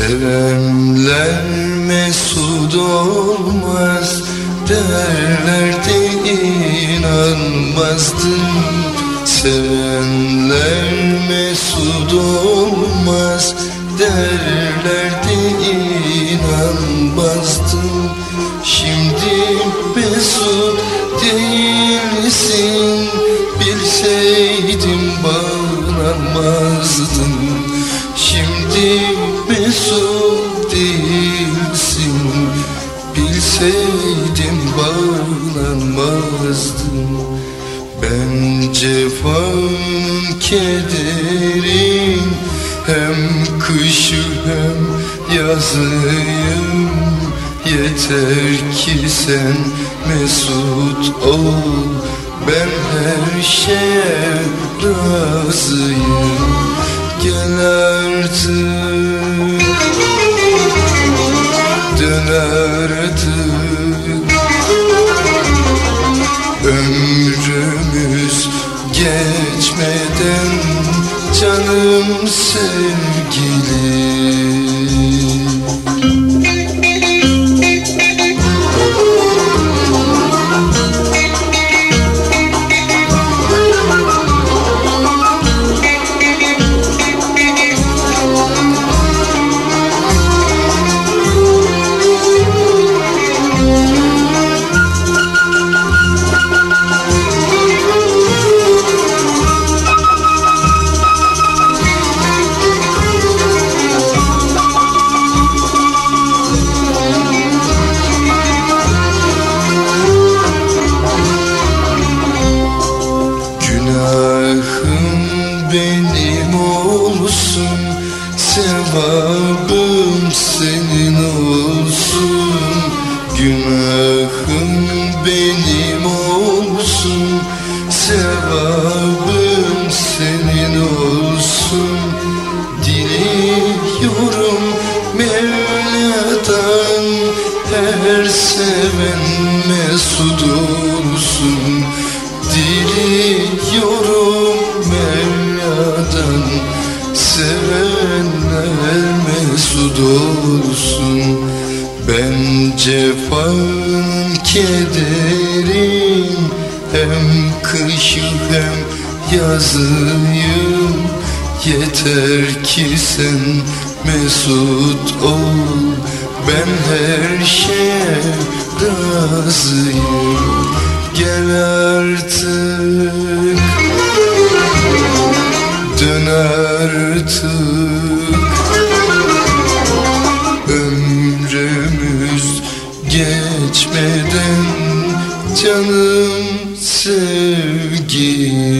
Sevenler mesut olmaz derlerdi inanmazdım. Sevenler mesut olmaz derler bağlanmazdım Ben cefam kederim Hem kışı hem yazıyım Yeter ki sen mesut ol. Ben her şeye razıyım Canım sevgilim benim olsun Sevabım senin olsun. Günahım benim olsun Sevabım senin olsun. Diliyorum Mevla'dan Her seven mesut olsun. Diliyorum mesut olsun Ben cefam kederim. Hem kışı hem yazıyım. Yeter ki sen mesut ol. Ben her şeye razıyım. Gel artık ederim canım sevgim.